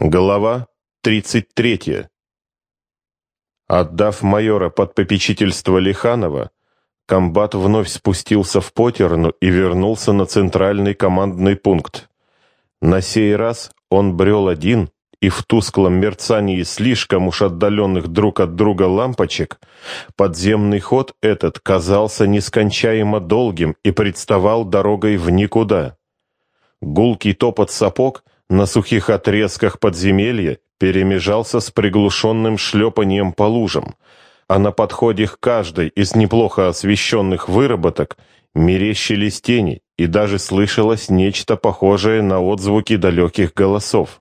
Глава 33. Отдав майора под попечительство Лиханова, комбат вновь спустился в Потерну и вернулся на центральный командный пункт. На сей раз он брел один, и в тусклом мерцании слишком уж отдаленных друг от друга лампочек подземный ход этот казался нескончаемо долгим и представал дорогой в никуда. Гулкий топот сапог — на сухих отрезках подземелья перемежался с приглушенным шлепанием по лужам, а на подходе к каждой из неплохо освещенных выработок мерещились тени, и даже слышалось нечто похожее на отзвуки далеких голосов.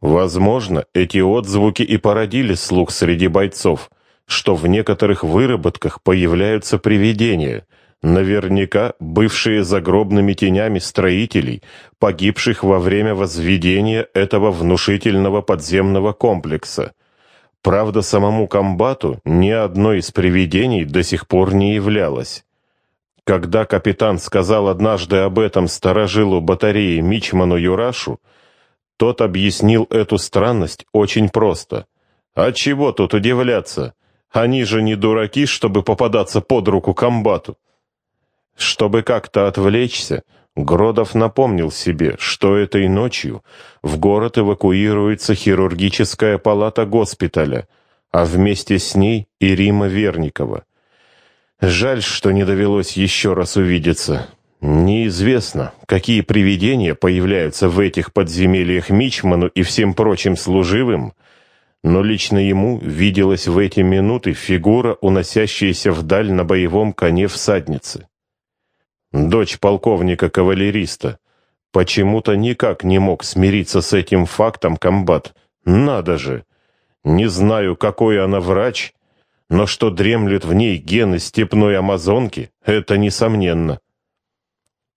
Возможно, эти отзвуки и породили слух среди бойцов, что в некоторых выработках появляются привидения — наверняка бывшие загробными тенями строителей, погибших во время возведения этого внушительного подземного комплекса. Правда, самому комбату ни одно из привидений до сих пор не являлось. Когда капитан сказал однажды об этом сторожилу батареи Мичману Юрашу, тот объяснил эту странность очень просто. А чего тут удивляться? Они же не дураки, чтобы попадаться под руку комбату. Чтобы как-то отвлечься, Гродов напомнил себе, что этой ночью в город эвакуируется хирургическая палата госпиталя, а вместе с ней и Рима Верникова. Жаль, что не довелось еще раз увидеться. Неизвестно, какие привидения появляются в этих подземельях Мичману и всем прочим служивым, но лично ему виделась в эти минуты фигура, уносящаяся вдаль на боевом коне всадницы дочь полковника-кавалериста. Почему-то никак не мог смириться с этим фактом комбат. Надо же! Не знаю, какой она врач, но что дремлет в ней гены степной амазонки, это несомненно.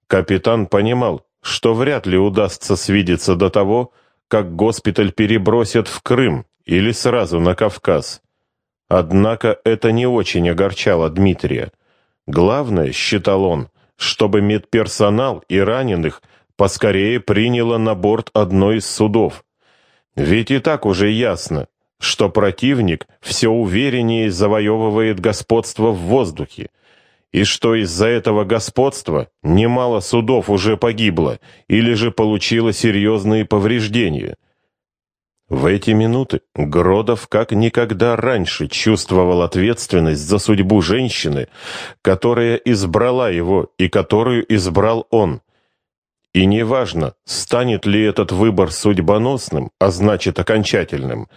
Капитан понимал, что вряд ли удастся свидеться до того, как госпиталь перебросят в Крым или сразу на Кавказ. Однако это не очень огорчало Дмитрия. Главное, считал он, чтобы медперсонал и раненых поскорее приняло на борт одной из судов. Ведь и так уже ясно, что противник все увереннее завоевывает господство в воздухе, и что из-за этого господства немало судов уже погибло или же получило серьезные повреждения. В эти минуты Гродов как никогда раньше чувствовал ответственность за судьбу женщины, которая избрала его и которую избрал он. И неважно, станет ли этот выбор судьбоносным, а значит окончательным,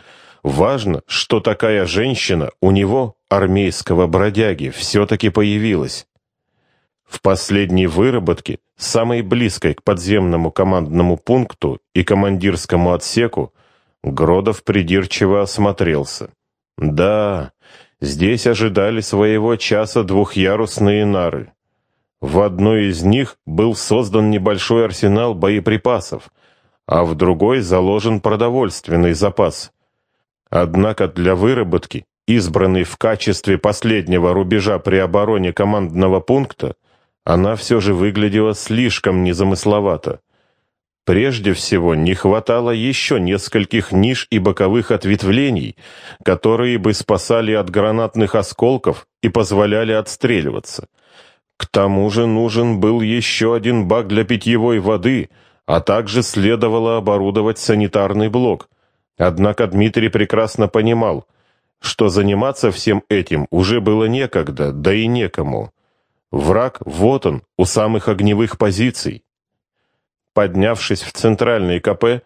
важно, что такая женщина у него, армейского бродяги, все-таки появилась. В последней выработке, самой близкой к подземному командному пункту и командирскому отсеку, Гродов придирчиво осмотрелся. Да, здесь ожидали своего часа двухъярусные нары. В одной из них был создан небольшой арсенал боеприпасов, а в другой заложен продовольственный запас. Однако для выработки, избранной в качестве последнего рубежа при обороне командного пункта, она все же выглядела слишком незамысловато. Прежде всего, не хватало еще нескольких ниш и боковых ответвлений, которые бы спасали от гранатных осколков и позволяли отстреливаться. К тому же нужен был еще один бак для питьевой воды, а также следовало оборудовать санитарный блок. Однако Дмитрий прекрасно понимал, что заниматься всем этим уже было некогда, да и некому. Враг, вот он, у самых огневых позиций. Поднявшись в центральный КП,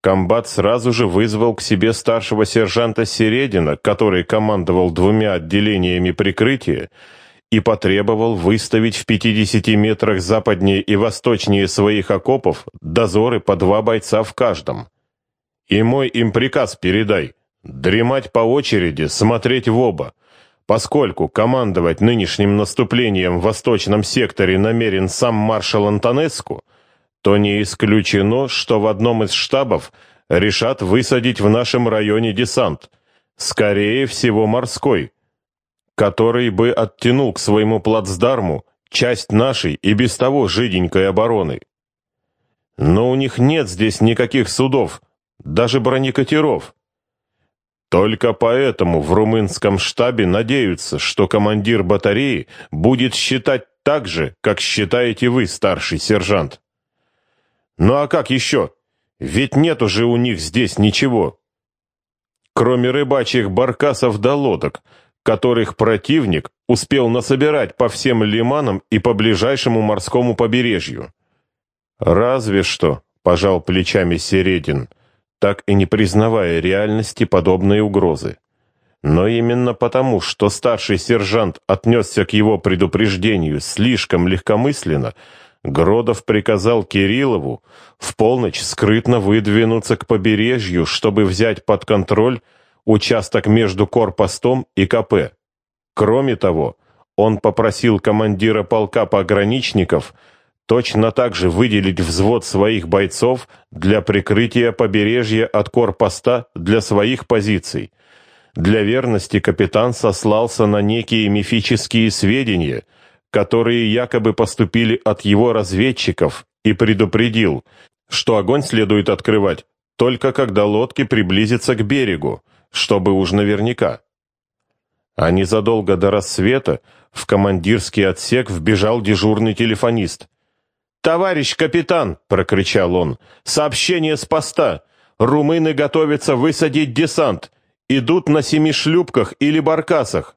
комбат сразу же вызвал к себе старшего сержанта Середина, который командовал двумя отделениями прикрытия, и потребовал выставить в 50 метрах западнее и восточнее своих окопов дозоры по два бойца в каждом. «И мой им приказ передай. Дремать по очереди, смотреть в оба. Поскольку командовать нынешним наступлением в восточном секторе намерен сам маршал Антонеску, то не исключено, что в одном из штабов решат высадить в нашем районе десант, скорее всего морской, который бы оттянул к своему плацдарму часть нашей и без того жиденькой обороны. Но у них нет здесь никаких судов, даже бронекатеров. Только поэтому в румынском штабе надеются, что командир батареи будет считать так же, как считаете вы, старший сержант. Ну а как еще? Ведь нет уже у них здесь ничего. Кроме рыбачьих баркасов да лодок, которых противник успел насобирать по всем лиманам и по ближайшему морскому побережью. «Разве что», — пожал плечами Середин, так и не признавая реальности подобной угрозы. Но именно потому, что старший сержант отнесся к его предупреждению слишком легкомысленно, Гродов приказал Кириллову в полночь скрытно выдвинуться к побережью, чтобы взять под контроль участок между корпостом и КП. Кроме того, он попросил командира полка пограничников точно так же выделить взвод своих бойцов для прикрытия побережья от корпоста для своих позиций. Для верности капитан сослался на некие мифические сведения, которые якобы поступили от его разведчиков, и предупредил, что огонь следует открывать только когда лодки приблизятся к берегу, чтобы уж наверняка. А незадолго до рассвета в командирский отсек вбежал дежурный телефонист. «Товарищ капитан!» — прокричал он. «Сообщение с поста! Румыны готовятся высадить десант! Идут на семи шлюпках или баркасах!»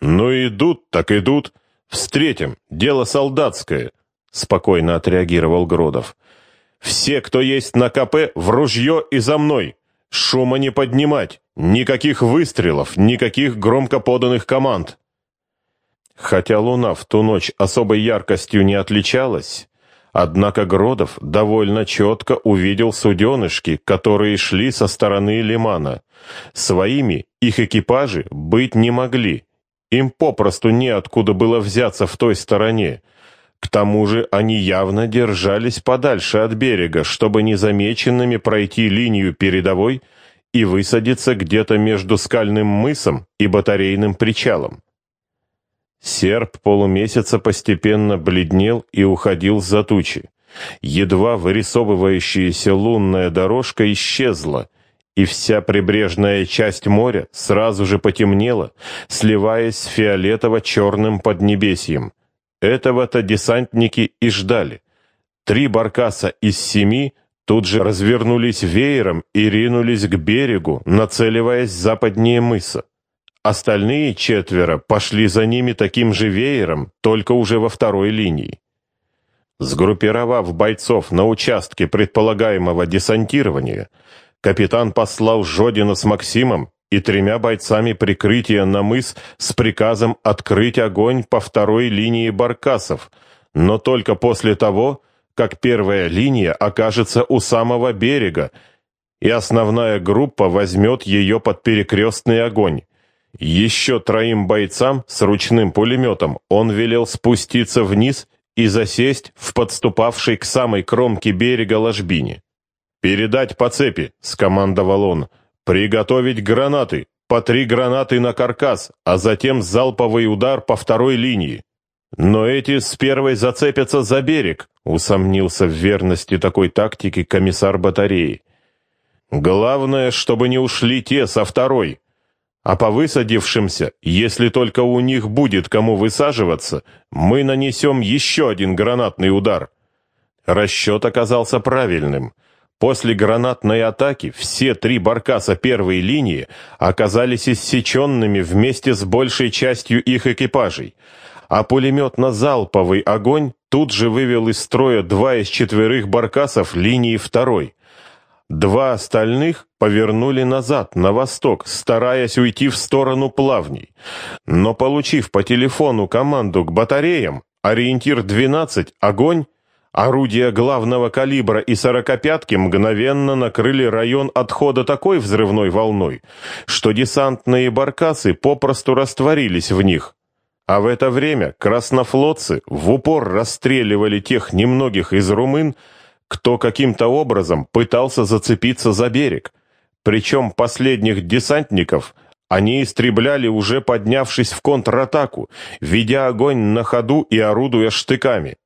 «Ну идут, так идут! Встретим! Дело солдатское!» — спокойно отреагировал Гродов. «Все, кто есть на КП, в ружье и за мной! Шума не поднимать! Никаких выстрелов, никаких громко поданных команд. Хотя луна в ту ночь особой яркостью не отличалась, однако Гродов довольно четко увидел суденышки, которые шли со стороны лимана. Своими их экипажи быть не могли. Им попросту неоткуда было взяться в той стороне. К тому же они явно держались подальше от берега, чтобы незамеченными пройти линию передовой и высадиться где-то между скальным мысом и батарейным причалом. Серп полумесяца постепенно бледнел и уходил за тучи. Едва вырисовывающаяся лунная дорожка исчезла, и вся прибрежная часть моря сразу же потемнела, сливаясь с фиолетово-черным поднебесьем. Этого-то десантники и ждали. Три баркаса из семи тут же развернулись веером и ринулись к берегу, нацеливаясь западнее мыса. Остальные четверо пошли за ними таким же веером, только уже во второй линии. Сгруппировав бойцов на участке предполагаемого десантирования, капитан послал Жодина с Максимом и тремя бойцами прикрытия на мыс с приказом открыть огонь по второй линии баркасов, но только после того, как первая линия окажется у самого берега, и основная группа возьмет ее под перекрестный огонь. Еще троим бойцам с ручным пулеметом он велел спуститься вниз и засесть в подступавшей к самой кромке берега ложбине. «Передать по цепи», — скомандовал он, — «приготовить гранаты, по три гранаты на каркас, а затем залповый удар по второй линии». «Но эти с первой зацепятся за берег», — усомнился в верности такой тактики комиссар батареи. «Главное, чтобы не ушли те со второй. А по высадившимся, если только у них будет кому высаживаться, мы нанесем еще один гранатный удар». Расчет оказался правильным. После гранатной атаки все три баркаса первой линии оказались иссеченными вместе с большей частью их экипажей — а пулеметно-залповый огонь тут же вывел из строя два из четверых баркасов линии второй. Два остальных повернули назад, на восток, стараясь уйти в сторону плавней. Но, получив по телефону команду к батареям, ориентир 12, огонь, орудия главного калибра и сорокопятки мгновенно накрыли район отхода такой взрывной волной, что десантные баркасы попросту растворились в них. А в это время краснофлотцы в упор расстреливали тех немногих из румын, кто каким-то образом пытался зацепиться за берег. Причем последних десантников они истребляли уже поднявшись в контратаку, ведя огонь на ходу и орудуя штыками.